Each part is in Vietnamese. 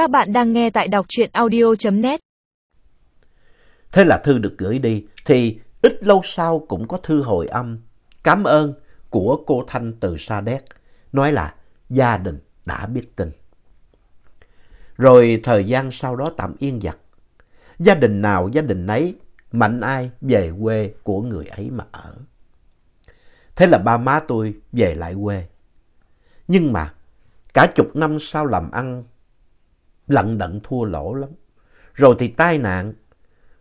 Các bạn đang nghe tại đọc truyện audio.net. Thế là thư được gửi đi, thì ít lâu sau cũng có thư hồi âm cảm ơn của cô Thanh từ Sa Đéc nói là gia đình đã biết tin. Rồi thời gian sau đó tạm yên giặc. Gia đình nào gia đình nấy, mạnh ai về quê của người ấy mà ở. Thế là ba má tôi về lại quê. Nhưng mà cả chục năm sau làm ăn lận đận thua lỗ lắm. Rồi thì tai nạn,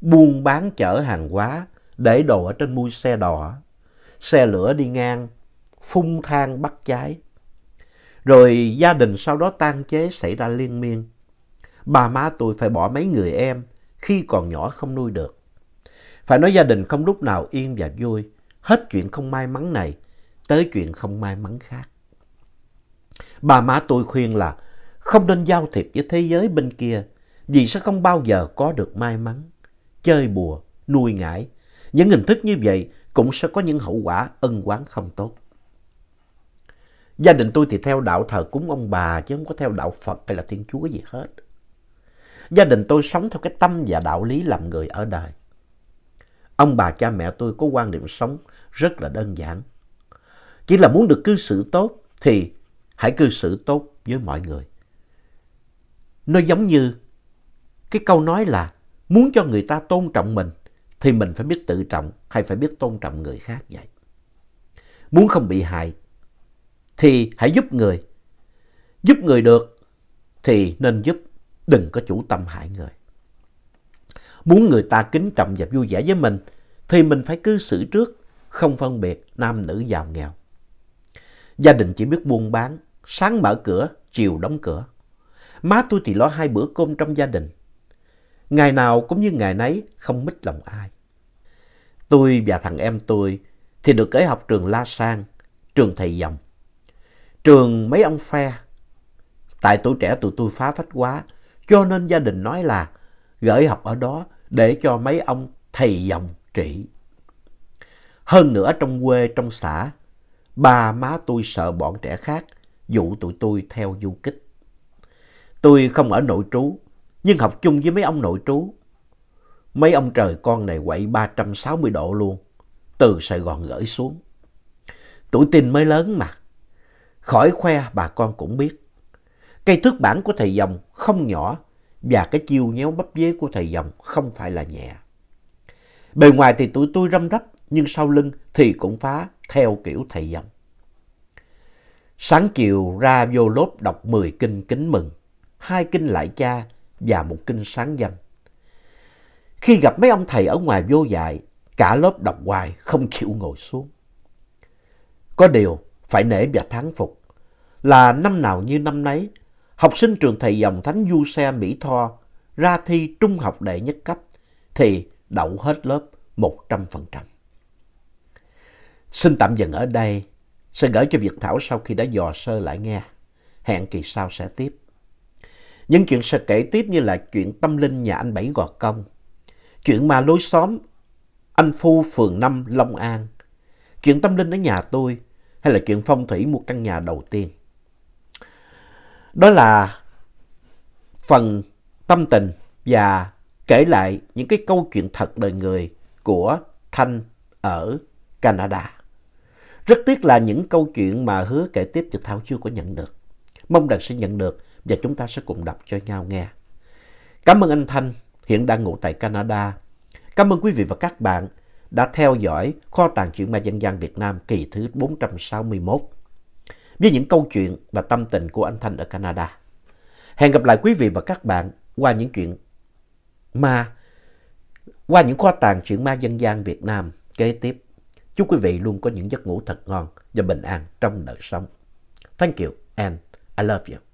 buôn bán chở hàng hóa, để đồ ở trên mui xe đò, xe lửa đi ngang, phun than bắt cháy. Rồi gia đình sau đó tan chế xảy ra liên miên. bà má tôi phải bỏ mấy người em khi còn nhỏ không nuôi được. Phải nói gia đình không lúc nào yên và vui, hết chuyện không may mắn này tới chuyện không may mắn khác. Bà má tôi khuyên là không nên giao thiệp với thế giới bên kia vì sẽ không bao giờ có được may mắn. Chơi bùa, nuôi ngải, những hình thức như vậy cũng sẽ có những hậu quả ân oán không tốt. Gia đình tôi thì theo đạo thờ cúng ông bà chứ không có theo đạo Phật hay là Thiên Chúa gì hết. Gia đình tôi sống theo cái tâm và đạo lý làm người ở đời. Ông bà cha mẹ tôi có quan điểm sống rất là đơn giản. Chỉ là muốn được cư xử tốt thì hãy cư xử tốt với mọi người. Nó giống như cái câu nói là muốn cho người ta tôn trọng mình thì mình phải biết tự trọng hay phải biết tôn trọng người khác vậy. Muốn không bị hại thì hãy giúp người. Giúp người được thì nên giúp, đừng có chủ tâm hại người. Muốn người ta kính trọng và vui vẻ với mình thì mình phải cư xử trước, không phân biệt nam nữ giàu nghèo. Gia đình chỉ biết buôn bán, sáng mở cửa, chiều đóng cửa. Má tôi thì lo hai bữa cơm trong gia đình. Ngày nào cũng như ngày nấy, không mít lòng ai. Tôi và thằng em tôi thì được ở học trường La Sang, trường thầy dòng. Trường mấy ông phe. Tại tuổi trẻ tụi tôi phá phách quá, cho nên gia đình nói là gửi học ở đó để cho mấy ông thầy dòng trị. Hơn nữa trong quê, trong xã, ba má tôi sợ bọn trẻ khác dụ tụi tôi theo du kích. Tôi không ở nội trú, nhưng học chung với mấy ông nội trú. Mấy ông trời con này quậy 360 độ luôn, từ Sài Gòn gửi xuống. Tuổi tin mới lớn mà, khỏi khoe bà con cũng biết. Cây thước bản của thầy dòng không nhỏ và cái chiêu nhéo bắp dế của thầy dòng không phải là nhẹ. Bề ngoài thì tụi tôi răm rắp, nhưng sau lưng thì cũng phá theo kiểu thầy dòng. Sáng chiều ra vô lớp đọc 10 kinh kính mừng, hai kinh lại cha và một kinh sáng danh. Khi gặp mấy ông thầy ở ngoài vô dạy, cả lớp đọc hoài không chịu ngồi xuống. Có điều phải nể và thán phục là năm nào như năm nấy, học sinh trường thầy dòng Thánh Du Xe Mỹ Tho ra thi trung học đệ nhất cấp thì đậu hết lớp 100%. Xin tạm dừng ở đây, sẽ gửi cho Việt Thảo sau khi đã dò sơ lại nghe. Hẹn kỳ sau sẽ tiếp. Những chuyện sẽ kể tiếp như là chuyện tâm linh nhà anh Bảy Gò Công, chuyện ma lối xóm anh Phu phường 5 Long An, chuyện tâm linh ở nhà tôi hay là chuyện phong thủy một căn nhà đầu tiên. Đó là phần tâm tình và kể lại những cái câu chuyện thật đời người của Thanh ở Canada. Rất tiếc là những câu chuyện mà hứa kể tiếp thì Thảo chưa có nhận được. Mong rằng sẽ nhận được và chúng ta sẽ cùng đọc cho nhau nghe. Cảm ơn anh Thanh, hiện đang ngủ tại Canada. Cảm ơn quý vị và các bạn đã theo dõi kho tàng truyện ma dân gian Việt Nam kỳ thứ 461 với những câu chuyện và tâm tình của anh Thanh ở Canada. Hẹn gặp lại quý vị và các bạn qua những chuyện ma, qua những kho tàng truyện ma dân gian Việt Nam kế tiếp. Chúc quý vị luôn có những giấc ngủ thật ngon và bình an trong đời sống. Thank you and I love you.